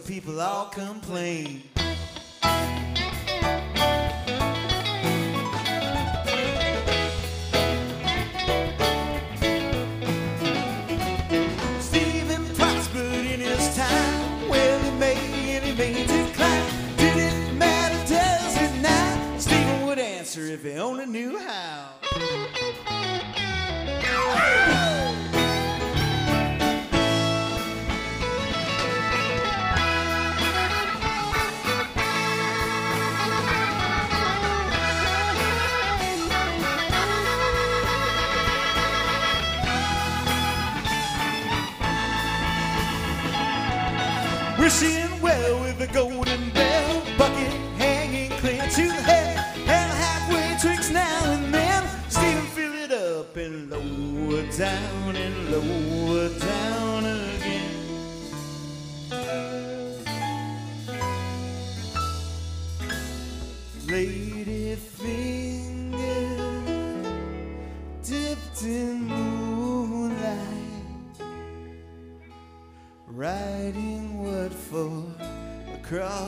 and people all complain. Stephen in his time. He made decline. Didn't matter, does it? Stephen would answer if he only knew how. Wishing well with a golden bell,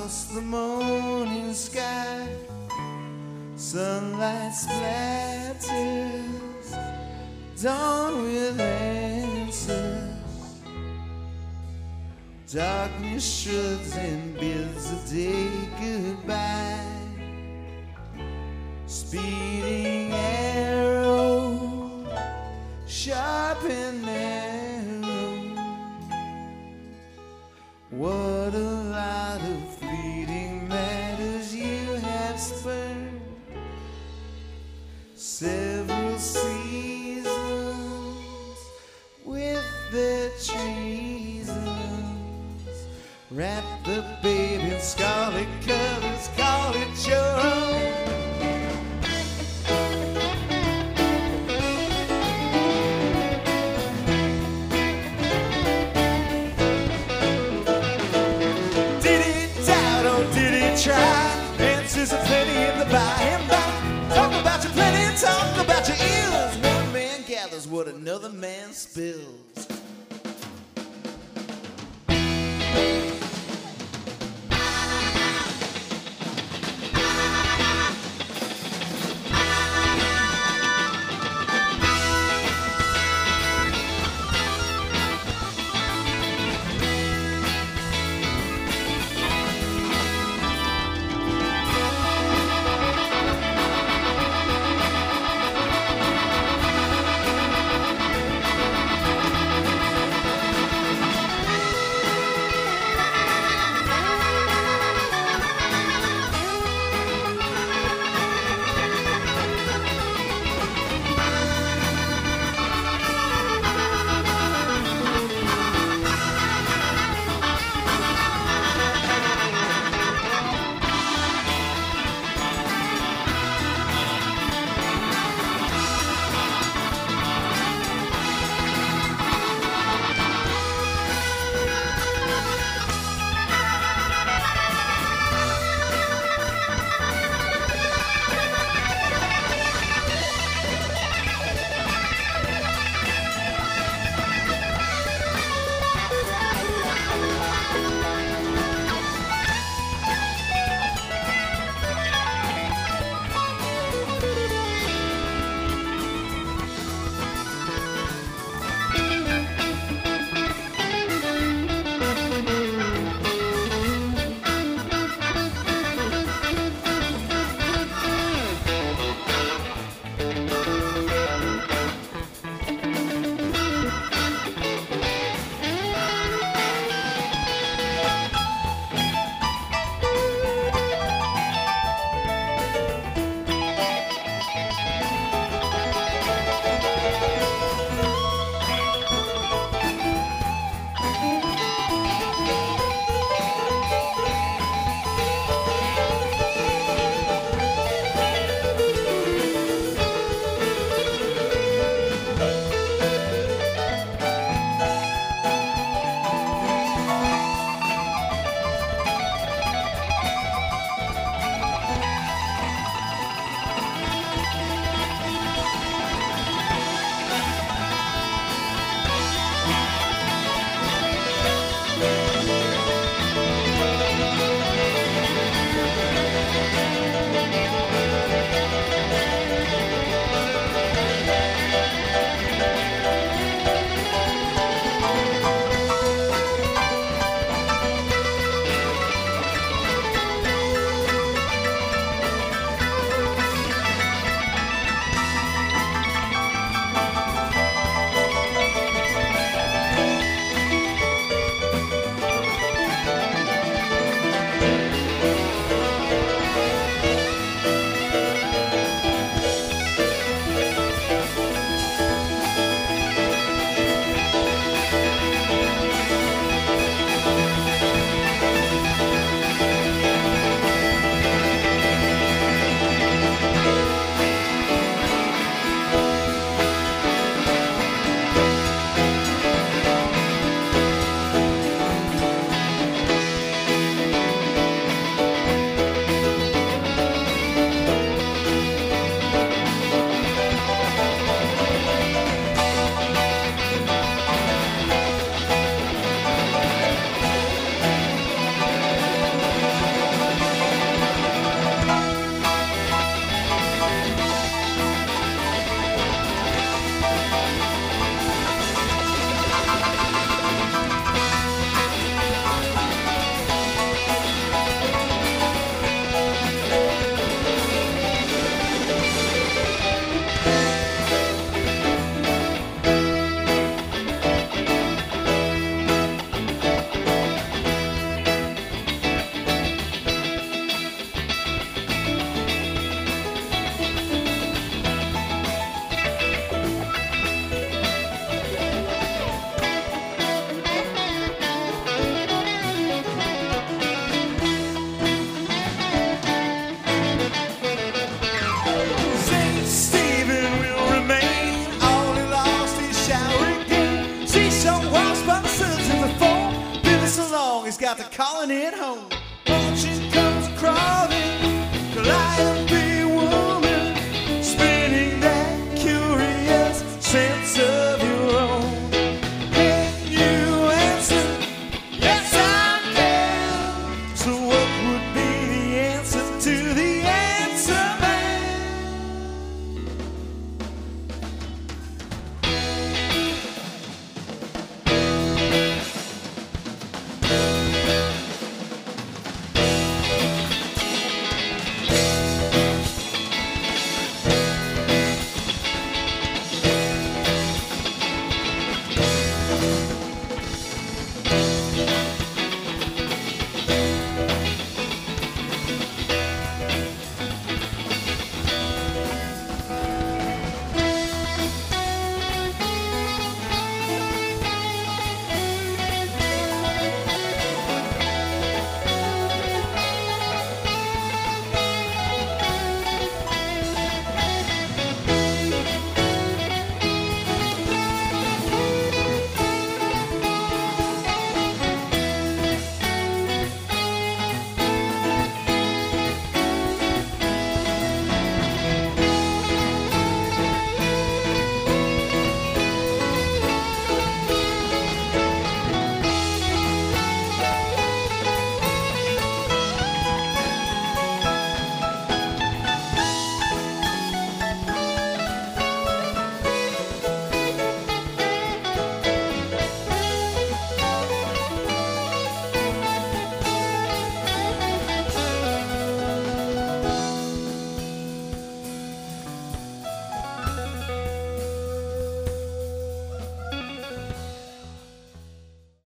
across the morning sky. Sunlight splatters, dawn with answers. Darkness shrugs and bids the day goodbye. Speeding arrow, sharp Wrap the baby in scarlet colors, call it your own. Did he doubt or did he try? Answers are plenty in the by and by. Talk about your plenty, talk about your ills. One man gathers what another man spills. Calling in